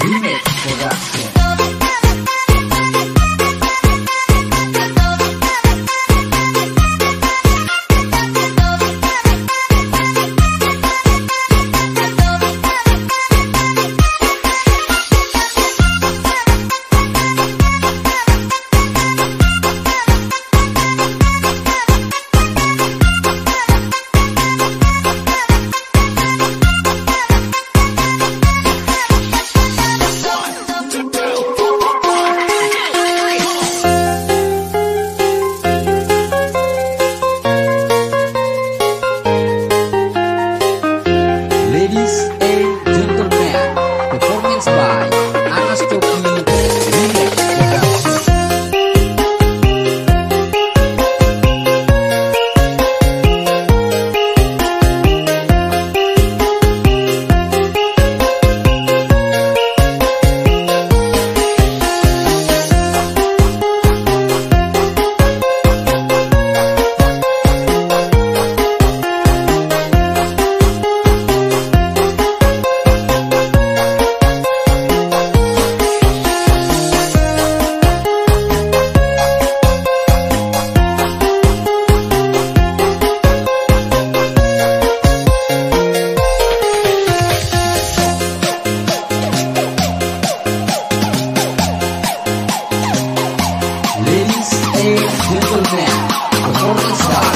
Remix Production. to the limit. Before we stop.